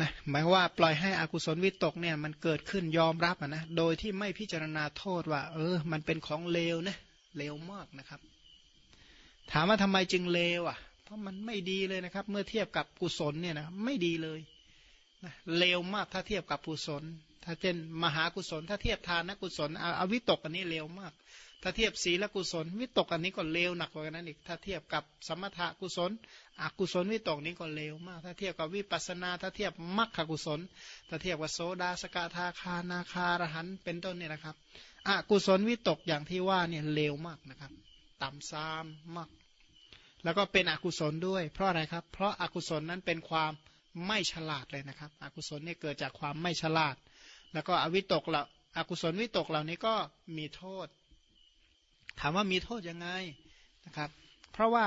นะหมายว่าปล่อยให้อกุศลวิตกเนี่ยมันเกิดขึ้นยอมรับนะโดยที่ไม่พิจารณาโทษว่า เออ มันเป็นของเลวนะเลวมากนะครับ ถามว่าทำไมจึงเลวอะ เพราะมันไม่ดีเลยนะครับ เมื่อเทียบกับกุศลเนี่ยนะไม่ดีเลยนะเลวมากถ้าเทียบกับกุศล ถ้าเช่นมหากุศล ถ้าเทียบทานกุศลเอาวิตกอันนี้เลวมาก ถ้าเทียบศีลกุศลวิตกอันนี้ก็เลวหนักกว่านั้นอีก ถ้าเทียบกับสมถะกุศล อกุศลวิตกนี้ก็เลวมาก ถ้าเทียบกับวิปัสนา ถ้าเทียบมรรคกุศล ถ้าเทียบกับโสดาสกทาคานาคารหันเป็นต้นเนี่ยนะครับ อกุศลวิตกอย่างที่ว่าเนี่ยเลวมากนะครับ ต่ำซามมาก แล้วก็เป็นอกุศลด้วย เพราะอะไรครับ เพราะอากุศลนั้นเป็นความไม่ฉลาดเลยนะครับ อกุศลเนี่ยเกิดจากความไม่ฉลาด แล้วก็อวิตกละอกุศลวิตกเหล่านี้ก็มีโทษ ถามว่ามีโทษยังไงนะครับ เพราะว่า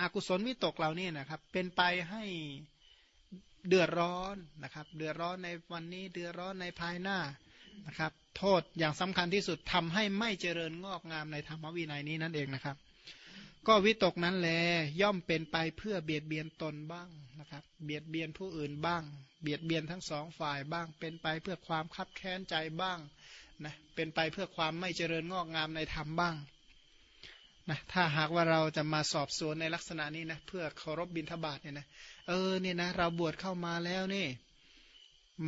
อากุศลวิตกเหล่านี้นะครับ เป็นไปให้เดือดร้อนนะครับ เดือดร้อนในวันนี้เดือดร้อนในภายหน้านะครับ โทษอย่างสำคัญที่สุดทำให้ไม่เจริญงอกงามในธรรมวินัยนี้นั่นเองนะครับ ก็วิตกนั้นแลย่อมเป็นไปเพื่อเบียดเบียนตนบ้างนะครับ เบียดเบียนผู้อื่นบ้าง เบียดเบียนทั้งสองฝ่ายบ้าง เป็นไปเพื่อความคับแค้นใจบ้าง นะเป็นไปเพื่อความไม่เจริญงอกงามในธรรมบ้างนะถ้าหากว่าเราจะมาสอบสวนในลักษณะนี้นะเพื่อเคารพบิณฑบาตเนี่ยนะเออเนี่ยนะเราบวชเข้ามาแล้วนี่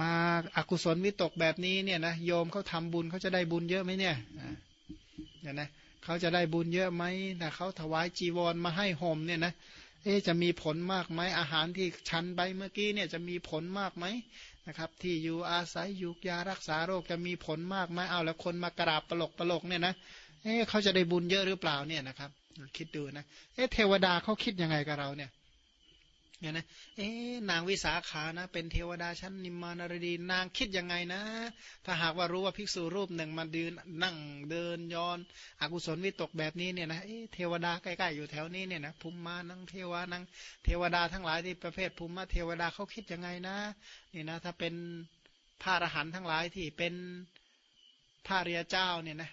มาอากุศลวิตกแบบนี้เนี่ยนะโยมเขาทาบุญเขาจะได้บุญเยอะไหมเนี่ยเนี่ยนะเขาจะได้บุญเยอะไหมนะเขาถวายจีวรมาให้ห่มเนี่ยนะเอ๊จะมีผลมากไหมอาหารที่ชันไปเมื่อกี้เนี่ยจะมีผลมากไหม นะครับ ที่อยู่อาศัยยุกยารักษาโรคจะมีผลมากไหมเอาแล้วคนมากราบปลกปลกเนี่ยนะเอ๊เขาจะได้บุญเยอะหรือเปล่าเนี่ยนะครับ คิดดูนะเอ๊เทวดาเขาคิดยังไงกับเราเนี่ย เนี่ยนะ เอ๊นางวิสาขานะ เป็นเทวดาชั้นนิมมานารดี นางคิดยังไงนะ ถ้าหากว่ารู้ว่าภิกษุรูปหนึ่งมาเดินนั่งเดินย้อนอกุศลวิตกแบบนี้เนี่ยนะ เอ๊เทวดาใกล้ๆอยู่แถวนี้เนี่ยนะภูมิมานังเทวานังเทวดาทั้งหลายที่ประเภทภูมิมาเทวดาเขาคิดยังไงนะนี่นะ ถ้าเป็นพระอรหันต์ทั้งหลายที่เป็นพระเรียเจ้าเนี่ยนะ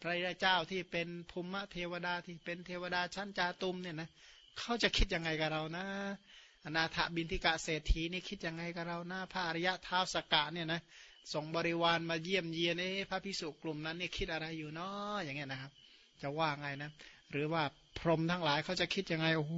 พระเรียเจ้าที่เป็นภูมิเทวดาที่เป็นเทวดาชั้นจาตุมเนี่ยนะ เขาจะคิดยังไงกับเรานะอนาถบินทิกะเศรษฐีนี่คิดยังไงกับเรานะพระอริยะท้าวสกกะเนี่ยนะส่งบริวารมาเยี่ยมเยียนพระพิสุกลุ่มนั้นเนี่ยคิดอะไรอยู่เนาะอย่างเงี้ยนะครับ จะว่าไงนะ หรือว่า พรหมทั้งหลายเขาจะคิดยังไงโอ้โห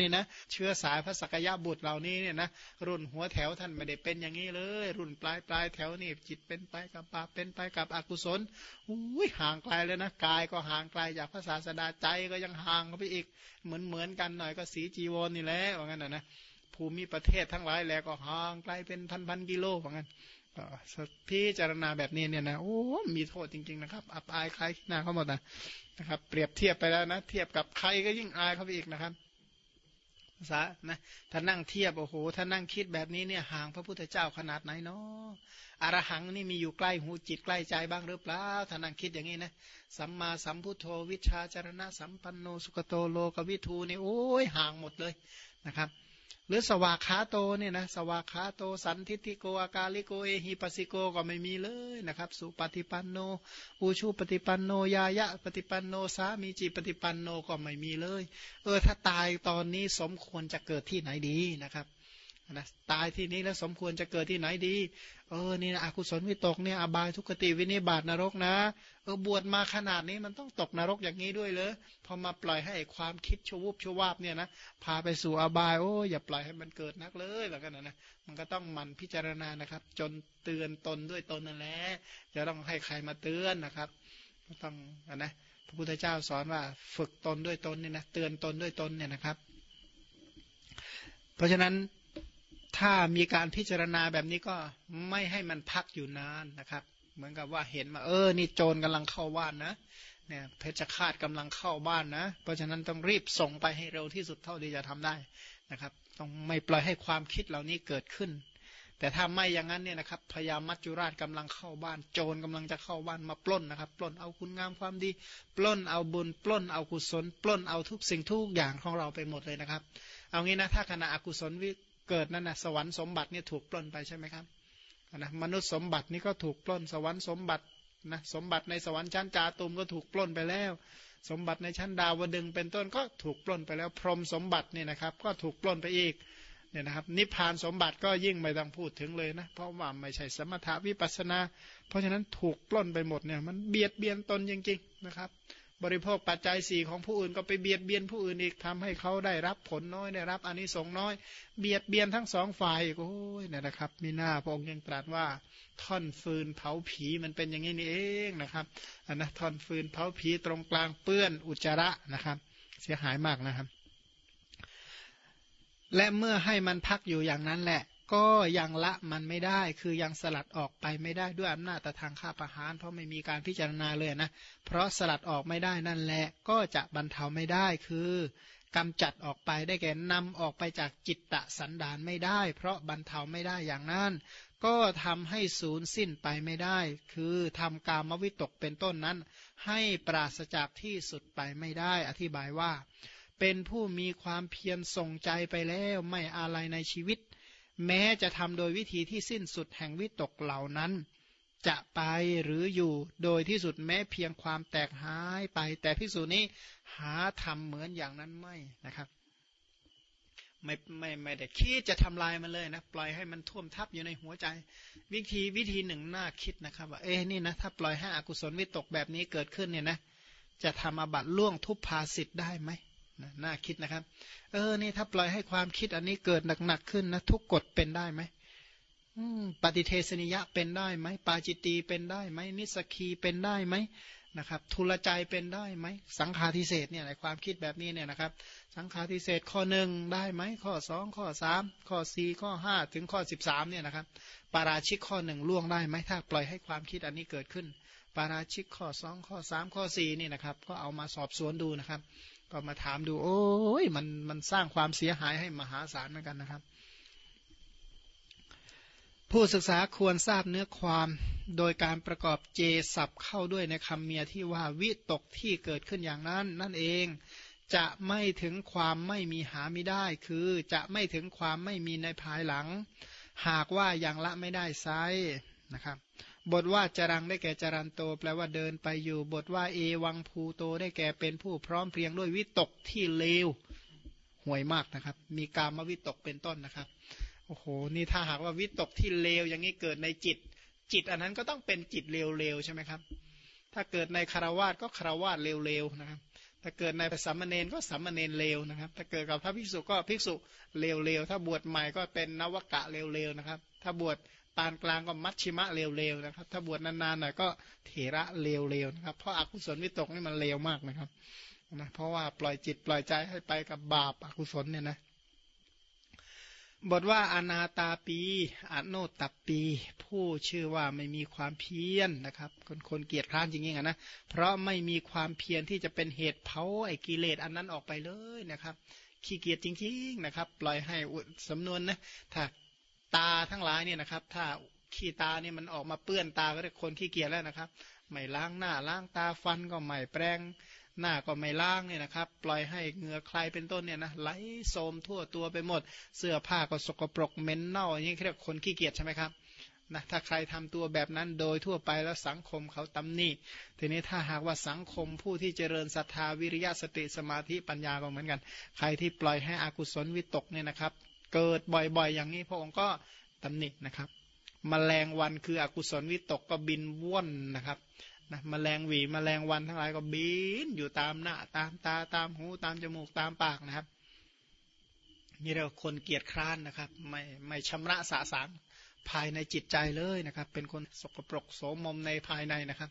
นี่นะเชื้อสายพระสกยะบุตรเหล่านี้เนี่ยนะรุ่นหัวแถวท่านไม่ได้เป็นอย่างนี้เลย รุ่นปลายปลายแถวนี่จิตเป็นไปกับบาปเป็นไปกับอกุศลอุ้ยห่างไกลเลยนะกายก็ห่างไกลจากพระศาสดาใจก็ยังห่างเข้าไปอีกเหมือนเหมือนกันหน่อยก็สีจีวรนี่แหละว่างั้นนะนะภูมิประเทศทั้งหลายแล้วก็ห่างไกลเป็นพันพันกิโลว่างั้น พิจารณาแบบนี้เนี่ยนะโอ้มีโทษจริง ๆ นะครับ อับอายใครหน้าเขาหมดนะนะครับ เปรียบเทียบไปแล้วนะ เทียบกับใครก็ยิ่งอายเขาไปอีกนะครับภาษานะถ้านั่งเทียบโอ้โหถ้านั่งคิดแบบนี้เนี่ยห่างพระพุทธเจ้าขนาดไหนเนาะอรหังนี่มีอยู่ใกล้หูจิตใกล้ใจบ้างหรือเปล่าถ้านั่งคิดอย่างนี้นะสัมมาสัมพุทโธวิชาจารณะสัมปันโนสุกโตโลกวิทูนี่โอ้ยห่างหมดเลยนะครับ หรือสวากขาโตเนี่ยนะสวากขาโต สันทิติโกอากาลิโกเอหิปัสิโกก็ไม่มีเลยนะครับ สุปฏิปันโนอูชูปฏิปันโนยายะ ปฏิปันโนสามีจิปฏิปันโนก็ไม่มีเลย เออถ้าตายตอนนี้สมควรจะเกิดที่ไหนดีนะครับ นะตายที่นี้แล้วสมควรจะเกิดที่ไหนดี เออนี่นะอกุศลวิตกเนี่ยอบายทุกติวินิบาตนรกนะ เออบวชมาขนาดนี้มันต้องตกนรกอย่างนี้ด้วยเลยพอมาปล่อยให้ความคิดชูวุบชูวาบเนี่ยนะพาไปสู่อบายโอ้อย่าปล่อยให้มันเกิดนักเลยแบบนั้นนะมันก็ต้องมันพิจารณานะครับ จนเตือนตนด้วยตนนั่นแหละจะต้องให้ใครมาเตือนนะครับก็ต้องนะพระพุทธเจ้าสอนว่าฝึกตนด้วยตนเนี่ยนะเตือนตนด้วยตนเนี่ยนะครับ เพราะฉะนั้น ถ้ามีการพิจารณาแบบนี้ก็ไม่ให้มันพักอยู่นานนะครับ เหมือนกับว่าเห็นมาเออ นี่โจรกำลังเข้าบ้านนะเนี่ยเพชฌฆาตกำลังเข้าบ้านนะ เพราะฉะนั้นต้องรีบส่งไปให้เร็วที่สุดเท่าที่จะทำได้นะครับ ต้องไม่ปล่อยให้ความคิดเหล่านี้เกิดขึ้น แต่ถ้าไม่อย่างนั้นเนี่ยนะครับพญามัจจุราชกำลังเข้าบ้าน โจรกำลังจะเข้าบ้านมาปล้นนะครับ ปล้นเอาคุณงามความดี ปล้นเอาบุญ ปล้นเอากุศล ปล้นเอาทุกสิ่งทุกอย่างของเราไปหมดเลยนะครับ เอางี้นะถ้าขณะอกุศลวิ เกิดนั่นนะสวรรค์สมบัติเนี่ยถูกปล้นไปใช่ไหมครับนะมนุษย์สมบัตินี่ก็ถูกปล้น สวรรค์สมบัตินะสมบัติในสวรรค์ชั้นจาตุมก็ถูกปล้นไปแล้ว สมบัติในชั้นดาวดึงเป็นต้นก็ถูกปล้นไปแล้ว พรหมสมบัติเนี่ยนะครับ ก็ถูกปล้นไปอีกเนี่ยนะครับ นิพพานสมบัติก็ยิ่งไม่ต้องพูดถึงเลยนะเพราะว่าไม่ใช่สมถะวิปัสนา เพราะฉะนั้นถูกปล้นไปหมดเนี่ยมันเบียดเบียนตนจริงๆนะครับ บริโภคปัจจัยสี่ของผู้อื่นก็ไปเบียดเบียนผู้อื่นอีกทำให้เขาได้รับผลน้อยได้รับอานิสงส์น้อย เบียดเบียนทั้งสองฝ่ายโอ้ยเนี่ยนะครับมีหน้าพระองค์ยังตรัสว่าท่อนฟืนเผาผีมันเป็นอย่างนี้นี่เองนะครับอันนะท่อนฟืนเผาผีตรงกลางเปื้อนอุจจาระนะครับ เสียหายมากนะครับ และเมื่อให้มันพักอยู่อย่างนั้นแหละ ก็ยังละมันไม่ได้ คือยังสลัดออกไปไม่ได้ด้วยอำนาจแต่ทางข้าประหาร เพราะไม่มีการพิจารณาเลยนะ เพราะสลัดออกไม่ได้นั่นแหละ ก็จะบรรเทาไม่ได้คือกำจัดออกไปได้แก่นำออกไปจากจิตตะสันดานไม่ได้ เพราะบรรเทาไม่ได้อย่างนั้น ก็ทำให้ศูนย์สิ้นไปไม่ได้ คือทำกามวิตกเป็นต้นนั้น ให้ปราศจากที่สุดไปไม่ได้ อธิบายว่า เป็นผู้มีความเพียรส่งใจไปแล้วไม่อะไรในชีวิต แม้จะทำโดยวิธีที่สิ้นสุดแห่งวิตกเหล่านั้น จะไปหรืออยู่โดยที่สุดแม้เพียงความแตกหายไป แต่พิสูจนี้หาทำเหมือนอย่างนั้นไม่นะครับไม่ไม่ไม่ได้คิดจะทำลายมันเลยนะ ปล่อยให้มันท่วมทับอยู่ในหัวใจ วิธีวิธีหนึ่งน่าคิดนะครับว่าเอ๊นี่นะถ้าปล่อยให้อกุศลวิตกแบบนี้เกิดขึ้นเนี่ยนะจะทำอบัตล่วงทุพภาสิทธ์ได้ไหม นะน่าคิดนะครับ เออนี่ถ้าปล่อยให้ความคิดอันนี้เกิดหนักๆขึ้นนะทุกกฎเป็นได้ไหมปฏิเทสนิยะเป็นได้ไหมปาจิตีเป็นได้ไหมนิสกีเป็นได้ไหมนะครับ ทุลใจเป็นได้ไหมสังขารทิเศษเนี่ยในความคิดแบบนี้เนี่ยนะครับ สังขารทิเศษข้อหนึ่งได้ไหมข้อสองข้อสามข้อสี่ข้อห้าถึงข้อสิบสามเนี่ยนะครับ ปาราชิกข้อหนึ่งล่วงได้ไหมถ้าปล่อยให้ความคิดอันนี้เกิดขึ้น ปาราชิกข้อสองข้อสามข้อสี่นี่นะครับ ก็เอามาสอบสวนดูนะครับ ก็มาถามดู โอ้ยมันมันสร้างความเสียหายให้มหาศาลเหมือนกันนะครับ ผู้ศึกษาควรทราบเนื้อความโดยการประกอบเจสับเข้าด้วยในคำเมียที่ว่าวิตกที่เกิดขึ้นอย่างนั้น นั่นเองจะไม่ถึงความไม่มีหาไม่ได้ คือจะไม่ถึงความไม่มีในภายหลัง หากว่าย่างละไม่ได้ไซนะครับ บทว่าจรังได้แก่จรันโต แปลว่าเดินไปอยู่ บทว่าเอวังภูโตได้แก่เป็นผู้พร้อมเพรียงด้วยวิตกที่เลวห่วยมากนะครับ มีกามวิตกเป็นต้นนะครับโอ้โหนี่ถ้าหากว่าวิตกที่เลวอย่างนี้เกิดในจิต จิตอันนั้นก็ต้องเป็นจิตเลวๆใช่ไหมครับ ถ้าเกิดในคารวาสก็คารวาสเลวๆนะครับถ้าเกิดในสัมมเนนก็สัมมเนนเลวนะครับ ถ้าเกิดกับพระภิกษุก็ภิกษุเลวๆถ้าบวชใหม่ก็เป็นนวกะเลวๆนะครับ ถ้าบวช ปานกลางก็มัชชิมะเลวๆนะครับ ถ้าบวชนานๆหน่อยก็เถระเลวๆนะครับ เพราะอากุศลวิตกนี่มันเลวมากนะครับนะเพราะว่าปล่อยจิตปล่อยใจให้ไปกับบาปอกุศลเนี่ยนะบทว่าอนาตาปีอโนตัปี ผู้ชื่อว่าไม่มีความเพียรนนะครับ คนคนเกียจคร้านจริงๆนะ เพราะไม่มีความเพียรที่จะเป็นเหตุเผาไอ้กิเลสอันนั้นออกไปเลยนะครับ ขี้เกียจจริงๆนะครับ ปล่อยให้สำนวนนะ ถ้า ตาทั้งหลายเนี่ยนะครับ ถ้าขี้ตาเนี่ยมันออกมาเปื้อนตาก็เรียกคนขี้เกียจแล้วนะครับ ไม่ล้างหน้าล้างตาฟันก็ไม่แปรงหน้าก็ไม่ล้างเนี่ยนะครับ ปล่อยให้เหงื่อใครเป็นต้นเนี่ยนะไหลโสมทั่วตัวไปหมด เสื้อผ้าก็สกปรกเหม็นเน่าอย่างนี้เรียกคนขี้เกียจใช่ไหมครับนะถ้าใครทำตัวแบบนั้นโดยทั่วไปแล้วสังคมเขาตำหนิทีนี้ถ้าหากว่าสังคมผู้ที่เจริญศรัทธาวิริยะสติสมาธิปัญญาก็เหมือนกัน ใครที่ปล่อยให้อากุศลวิตกเนี่ยนะครับ เกิดบ่อยๆ อย่างนี้พระองค์ก็ตำหนินะครับมแมลงวันคืออกุศลวิตกก็บินว่อนนะครับนะมแมลงหวีมแมลงวันทั้งหลายก็บินอยู่ตามหน้าตามตาตามหูตามจมูกตามปากนะครับนี่เราคนเกียจคร้านนะครับ ไม่ไม่ชำระสะสางภายในจิตใจเลยนะครับ เป็นคนสกปรกโสมมในภายในนะครับ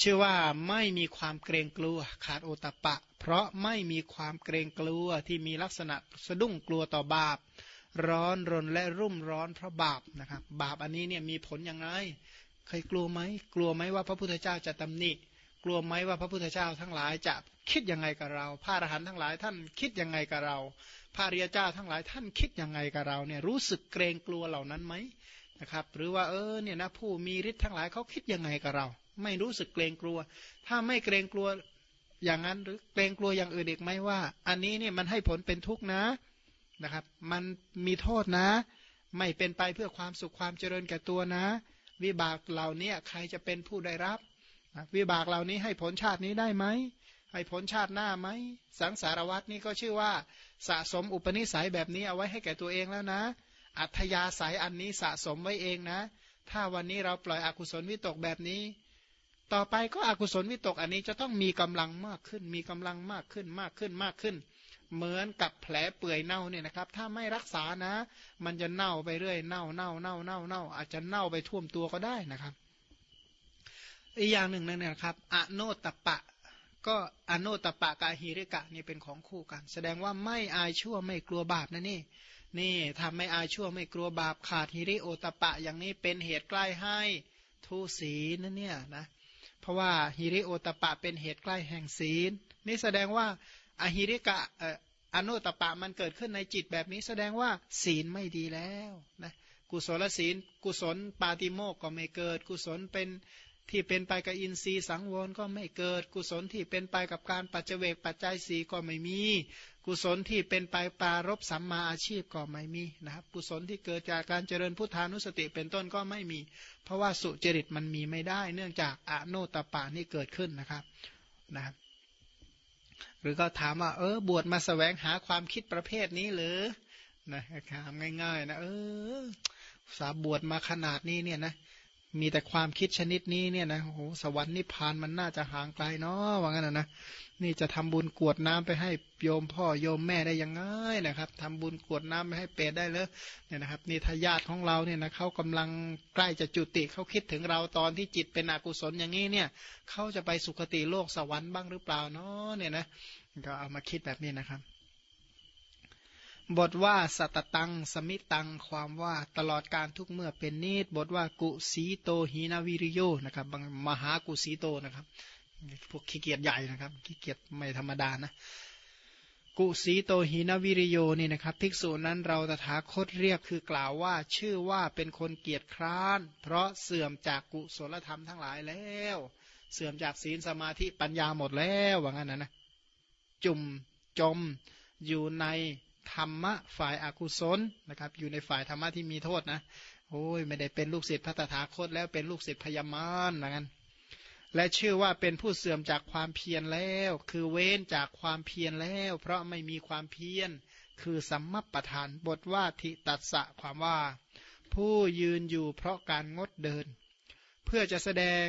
ชื่อว่าไม่มีความเกรงกลัวขาดโอตปะ เพราะไม่มีความเกรงกลัวที่มีลักษณะสะดุ้งกลัวต่อบาป ร้อนรนและรุ่มร้อนเพราะบาปนะครับบาปอันนี้เนี่ยมีผลอยังไงเคยกลัวไหมกลัวไหมว่าพระพุทธเจ้าจะตำหนิ กลัวไหมว่าพระพุทธเจ้าทั้งหลายจะคิดยังไงกับเรา พระอรหันต์ทั้งหลายท่านคิดยังไงกับเรา พระริยเจ้าทั้งหลายท่านคิดยังไงกับเราเนี่ยรู้สึกเกรงกลัวเหล่านั้นไหมนะครับหรือว่าเออเนี่ยนะผู้มีฤทธิ์ทั้งหลายเขาคิดยังไงกับเรา ไม่รู้สึกเกรงกลัว ถ้าไม่เกรงกลัวอย่างนั้นหรือเกรงกลัวอย่างอื่นอีกไหมว่า อันนี้เนี่ยมันให้ผลเป็นทุกข์นะนะครับ มันมีโทษนะ ไม่เป็นไปเพื่อความสุขความเจริญแก่ตัวนะ วิบากเหล่านี้ใครจะเป็นผู้ได้รับ วิบากเหล่านี้ให้ผลชาตินี้ได้ไหมให้พ้นชาติหน้าไหมสังสารวัตนี่ก็ชื่อว่าสะสมอุปนิสัยแบบนี้เอาไว้ให้แก่ตัวเองแล้วนะ อัธยาศัยอันนี้สะสมไว้เองนะ ถ้าวันนี้เราปล่อยอกุศลวิตกแบบนี้ ต่อไปก็อกุศลวิตกอันนี้จะต้องมีกำลังมากขึ้น มีกำลังมากขึ้นมากขึ้นมากขึ้น เหมือนกับแผลเปื่อยเน่าเนี่ยนะครับ ถ้าไม่รักษานะ มันจะเน่าไปเรื่อยเน่าเน่าเน่าเน่าเน่าอาจจะเน่าไปท่วมตัวก็ได้นะครับ อีกอย่างหนึ่งนั่นนะครับอโนตปะ ก็อโนตปะกาฮิริกะนี่เป็นของคู่กัน แสดงว่าไม่อายชั่วไม่กลัวบาปนะนี่นี่ทำไม่อายชั่วไม่กลัวบาปขาดฮิริโอตปะ อย่างนี้เป็นเหตุใกล้ให้ทุศีนั่นเนี่ยนะ เพราะว่าฮิริโอตปะเป็นเหตุใกล้แห่งศีล นี่แสดงว่าอหิริกะอนุตปะมันเกิดขึ้นในจิตแบบนี้แสดงว่าศีลไม่ดีแล้วนะกุศลศีล กุศลปาติโมกก็ไม่เกิด กุศลเป็นที่เป็นไปกับอินทรีย์สังวรก็ไม่เกิด กุศลที่เป็นไปกับการปัจเจกปัจจัยสีก็ไม่มี กุศลที่เป็นไปปารบสัมมาอาชีพก็ไม่มีนะครับ กุศลที่เกิดจากการเจริญพุทธานุสติเป็นต้นก็ไม่มี เพราะว่าสุจริตมันมีไม่ได้ เนื่องจากอโนตปานี่เกิดขึ้นนะครับนะครับ หรือก็ถามว่าเออบวชมาสแสวงหาความคิดประเภทนี้หรือนะถามง่าย ๆ นะเออสาบวชมาขนาดนี้เนี่ยนะ มีแต่ความคิดชนิดนี้เนี่ยนะโอ้โหสวรรค์นิพพานมันน่าจะห่างไกลเนาะว่างั้นนะนะนี่จะทำบุญกวดน้ำไปให้โยมพ่อโยมแม่ได้ยังไงนะครับทำบุญกวดน้ำไปให้เปรตได้เลยเนี่ยนะครับนี่ทายาทของเราเนี่ยนะเขากำลังใกล้จะจุติเขาคิดถึงเราตอนที่จิตเป็นอกุศลอย่างนี้เนี่ยเขาจะไปสุคติโลกสวรรค์บ้างหรือเปล่าเนาะเนี่ยนะก็เอามาคิดแบบนี้นะครับ บทว่าสัตตัง สมิตัง ความว่าตลอดการทุกเมื่อเป็นนิดบทว่ากุสีโตหีนาวิริโยนะครับมหากุสีโตนะครับ พวกขี้เกียจใหญ่นะครับขี้เกียจไม่ธรรมดานะกุสีโตหีนาวิริโยนี่นะครับ ภิกษุนั้นเราตถาคตเรียกคือกล่าวว่า ชื่อว่าเป็นคนเกียจคร้าน เพราะเสื่อมจากกุศลธรรมทั้งหลายแล้ว เสื่อมจากศีลสมาธิปัญญาหมดแล้วว่างั้นนะนะจุ่มจมอยู่ใน ธรรมะฝ่ายอากุศลนะครับอยู่ในฝ่ายธรรมะที่มีโทษนะโอ้ยไม่ได้เป็นลูกศิษย์พระตถาคตแล้วเป็นลูกศิษย์พยามารนะงั้นและชื่อว่าเป็นผู้เสื่อมจากความเพียรแล้ว คือเว้นจากความเพียรแล้ว เพราะไม่มีความเพียร คือสัมมัปประธานบทว่าทิตัสสะความว่า ผู้ยืนอยู่เพราะการงดเดิน เพื่อจะแสดง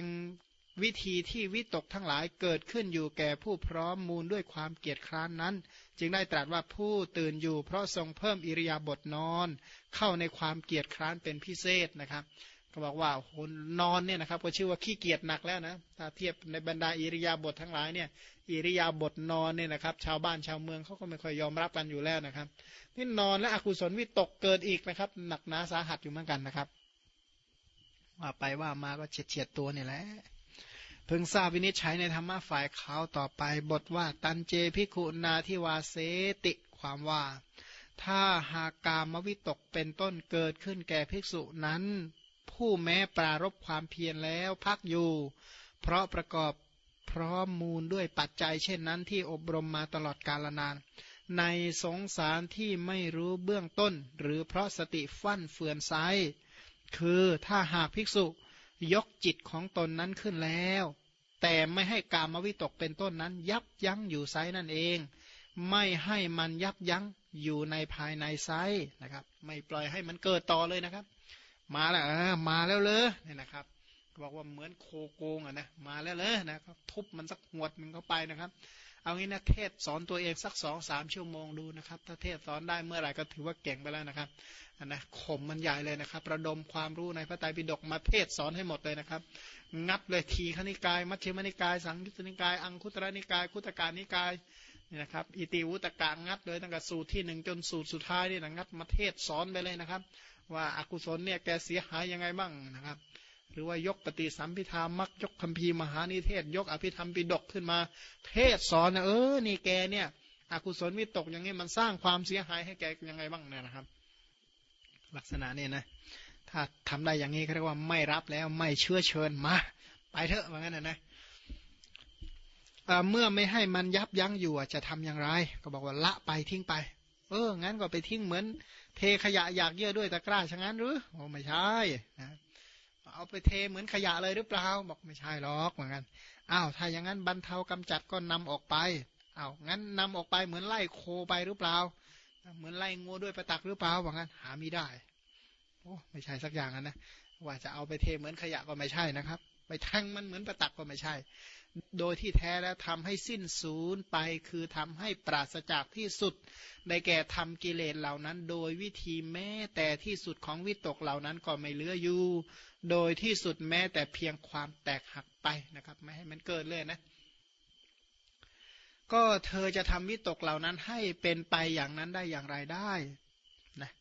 วิธีที่วิตกทั้งหลายเกิดขึ้นอยู่แก่ผู้พร้อมมูลด้วยความเกียจคร้านนั้น จึงได้ตรัสว่าผู้ตื่นอยู่ เพราะทรงเพิ่มอิริยาบถนอน เข้าในความเกียจคร้านเป็นพิเศษนะครับก็บอกว่าคนนอนเนี่ยนะครับก็ชื่อว่าขี้เกียจหนักแล้วนะถ้าเทียบในบรรดาอิริยาบถทั้งหลายเนี่ยอิริยาบถนอนเนี่ยนะครับ ชาวบ้านชาวเมืองเขาก็ไม่ค่อยยอมรับกันอยู่แล้วนะครับนี่นอนและอกุศลวิตกเกิดอีกนะครับ หนักหนาสาหัสอยู่เหมือนกันนะครับ ว่าไปว่ามาก็เฉียดเฉียดตัวนี่แหละ พึงทราบวินิจฉัยในธรรมะฝ่ายขาวต่อไป บทว่าตันเจพิคุนาทิวาเสติความว่า ถ้าหากกามวิตกเป็นต้นเกิดขึ้นแก่ภิกษุนั้น ผู้แม้ปรารบความเพียรแล้วพักอยู่ เพราะประกอบพร้อมมูลด้วยปัจจัยเช่นนั้นที่อบรมมาตลอดกาลนาน ในสงสารที่ไม่รู้เบื้องต้น หรือเพราะสติฟั่นเฟือนไซคือถ้าหากภิกษุ ยกจิตของตนนั้นขึ้นแล้ว แต่ไม่ให้กามวิตกเป็นต้นนั้น ยับยั้งอยู่ไซนั่นเอง ไม่ให้มันยับยั้งอยู่ในภายในไซนะครับ ไม่ปล่อยให้มันเกิดต่อเลยนะครับ มาแล้วมาแล้วเลยเนี่ยนะครับบอกว่าเหมือนโคโกงอะนะมาแล้วเลยนะครับทุบมันสักหวดมันเข้าไปนะครับ เอางี้นะเทศสอนตัวเองสักสองสามชั่วโมงดูนะครับ ถ้าเทศสอนได้เมื่อไหร่ก็ถือว่าเก่งไปแล้วนะครับนนะข่มมันใหญ่เลยนะครับ ระดมความรู้ในพระไตรปิฎกมาเทศสอนให้หมดเลยนะครับ งับเลยทีขณิกาย มัชฌิมนิกาย สังยุตนิกาย อังคุตระนิกายคุตการนิกายนี่นะครับ อิติวุตกะงัดเลยตั้งแต่สูตรที่หนึ่งจนสูตรสุดท้ายนี่นะงัดมาเทศสอนไปเลยนะครับ ว่าอากุศลเนี่ยแกเสียหายยังไงบ้างนะครับ หรือว่ายกปฏิสัมพิธามักยกคัมภีร์มหานิเทศ ยกอภิธรรมปิดกขึ้นมา เทศสอนนะเออนี่แกเนี่ยอกุศลวิตกอย่างนี้มันสร้างความเสียหายให้แกยังไงบ้างเนี่ยนะครับ ลักษณะเนี่ยนะ ถ้าทำได้อย่างนี้เขาเรียกว่าไม่รับแล้วไม่เชื่อเชิญมา ไปเถอะว่างั้นนะนะเมื่อไม่ให้มันยับยั้งอยู่จะทำอย่างไร ก็บอกว่าละไปทิ้งไป เอองั้นก็ไปทิ้งเหมือน เทขยะอยากเยอะด้วยตะกร้าช่างนั้นหรือโอ้ไม่ใช่นะ เอาไปเทเหมือนขยะเลยหรือเปล่าบอกไม่ใช่หรอกเหมือนกันอ้าวถ้าอย่างนั้นบรรเทากำจัดก็นำออกไปอ้าวงั้นนำออกไปเหมือนไล่โคไปหรือเปล่า เหมือนไล่งูด้วยประตักหรือเปล่าบอกงั้นหาไม่ได้โอ้ไม่ใช่สักอย่างนะว่าจะเอาไปเทเหมือนขยะก็ไม่ใช่นะครับ ไปแทงมันเหมือนประตักก็ไม่ใช่ โดยที่แท้แล้วทำให้สิ้นศูนย์ไป คือทำให้ปราศจากที่สุด ได้แก่ทำกิเลสเหล่านั้น โดยวิธีแม้แต่ที่สุดของวิตกเหล่านั้นก็ไม่เหลืออยู่ โดยที่สุดแม้แต่เพียงความแตกหักไปนะครับ ไม่ให้มันเกิดเลยนะ ก็เธอจะทำวิตกเหล่านั้นให้เป็นไปอย่างนั้นได้อย่างไรได้นะ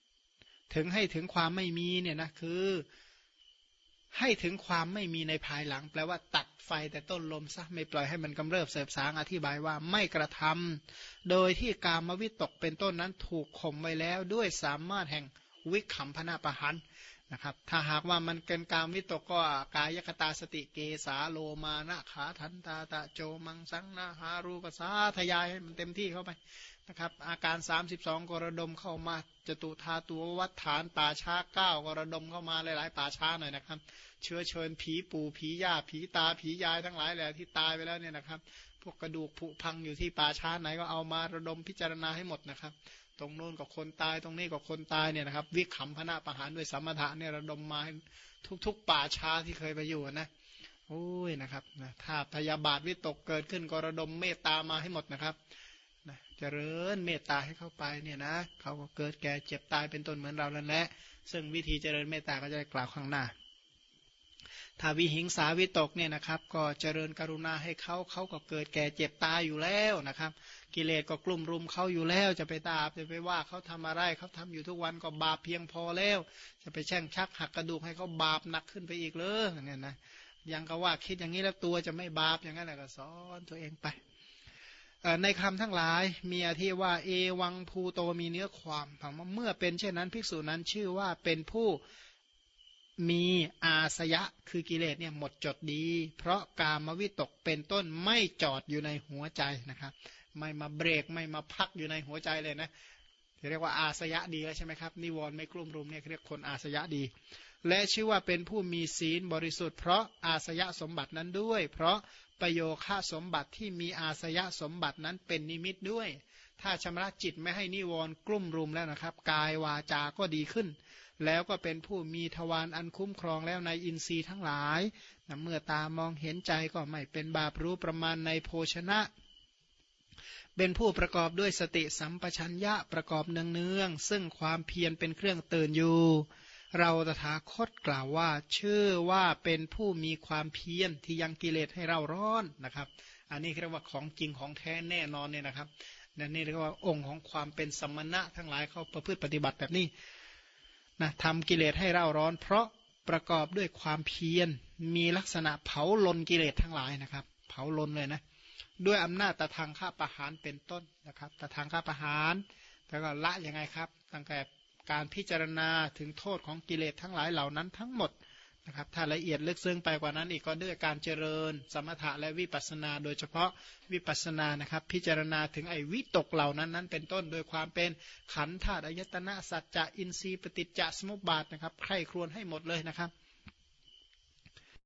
ถึงให้ถึงความไม่มีเนี่ยนะคือ ให้ถึงความไม่มีในภายหลัง แปลว่าตัดไฟแต่ต้นลมซะไม่ปล่อยให้มันกำเริบเสบสางอธิบายว่าไม่กระทำโดยที่กามวิตกเป็นต้นนั้นถูกข่มไว้แล้วด้วยสามารถแห่งวิขำพนาประหันนะครับ ถ้าหากว่ามันเกินกามวิตกก็กายคตาสติเกสาโลมานะขาทันตาตะโจมังสังนาหารูปสาทยายให้มันเต็มที่เข้าไป นะครับอาการ 32 กระดมเข้ามาจตุธาตัววัฏฐานป่าช้าเก้ากรดมเข้ามาหลายๆป่าช้าหน่อยนะครับ เชื้อเชิญผีปู่ผีย่าผีตาผียายทั้งหลายแหละที่ตายไปแล้วเนี่ยนะครับ พวกกระดูกผุพังอยู่ที่ป่าช้าไหนก็เอามาระดมพิจารณาให้หมดนะครับ ตรงโน้นกับคนตายตรงนี้กับคนตายเนี่ยนะครับ วิขำพนาประหารด้วยสมถะเนี่ยระดมมาทุก ๆ ป่าช้าที่เคยไปอยู่นะโอ้ยนะครับนะถ้าพยาบาทวิตกเกิดขึ้นก็ระดมเมตตามาให้หมดนะครับ เจริญเมตตาให้เข้าไปเนี่ยนะเขาก็เกิดแก่เจ็บตายเป็นต้นเหมือนเราแล้วแหละซึ่งวิธีเจริญเมตตาก็จะกล่าวข้างหน้าถ้าวิหิงสาวิตกเนี่ยนะครับ ก็เจริญกรุณาให้เขาเขาก็เกิดแก่เจ็บตายอยู่แล้วนะครับ กิเลสก็กลุ่มรุมเขาอยู่แล้ว จะไปตาจะไปว่าเขาทำอะไรเขาทำอยู่ทุกวันก็บาปเพียงพอแล้ว จะไปแช่งชักหักกระดูกให้เขาบาปหนักขึ้นไปอีกเลยเนี่ยนะยังก็ว่าคิดอย่างนี้แล้วตัวจะไม่บาปอย่างนั้นแหละก็สอนตัวเองไป ในคำทั้งหลายมีอธิว่าเอวังภูโตมีเนื้อความผังว่าเมื่อเป็นเช่นนั้นภิกษุนั้นชื่อว่าเป็นผู้มีอาสยะคือกิเลสเนี่ยหมดจดดี เพราะกามวิตกเป็นต้นไม่จอดอยู่ในหัวใจนะครับ ไม่มาเบรกไม่มาพักอยู่ในหัวใจเลยนะเรียกว่าอาสยะดีแล้วใช่ไหมครับนิวรณ์ไม่กลุ่มรุมเนี่ยเรียกคนอาสยะดี และชื่อว่าเป็นผู้มีศีลบริสุทธิ์เพราะอาสยะสมบัตินั้นด้วย เพราะประโยค่าสมบัติที่มีอาสยะสมบัตินั้นเป็นนิมิตด้วย ถ้าชำระจิตไม่ให้นิวรณ์กลุ่มรุมแล้วนะครับ กายวาจาก็ดีขึ้น แล้วก็เป็นผู้มีทวารอันคุ้มครองแล้วในอินทรีย์ทั้งหลายนะเมื่อตามองเห็นใจก็ไม่เป็นบาปรู้ประมาณในโภชนะเป็นผู้ประกอบด้วยสติสัมปชัญญะประกอบเนืองๆซึ่งความเพียรเป็นเครื่องตื่นอยู่ เราตถาคตกล่าวว่า ชื่อว่าเป็นผู้มีความเพียรที่ยังกิเลสให้เราร้อนนะครับ อันนี้เรียกว่าของจริงของแท้แน่นอนเนี่ยนะครับนั่นนี่เรียกว่าองค์ของความเป็นสมณะทั้งหลายเขาประพฤติปฏิบัติแบบนี้นะทำกิเลสให้เราร้อน เพราะประกอบด้วยความเพียรมีลักษณะเผาลนกิเลสทั้งหลายนะครับ เผาลนเลยนะด้วยอำนาจตะทางข้าประหารเป็นต้นนะครับตะทางข้าประหารแล้วก็ละยังไงครับ ตั้งแต่ การพิจารณาถึงโทษของกิเลสทั้งหลายเหล่านั้นทั้งหมดนะครับถ้าละเอียดลึกซึ้งไปกว่านั้นอีกก็ด้วยการเจริญ สมถะและวิปัสสนา โดยเฉพาะวิปัสสนานะครับ พิจารณาถึงไอ้วิตกเหล่านั้นนั้น เป็นต้นโดยความเป็นขันธ์ธาตุอายตนะสัจจะอินทรีย์ปฏิจจสมุปบาทนะครับใครครวญให้หมดเลยนะครับ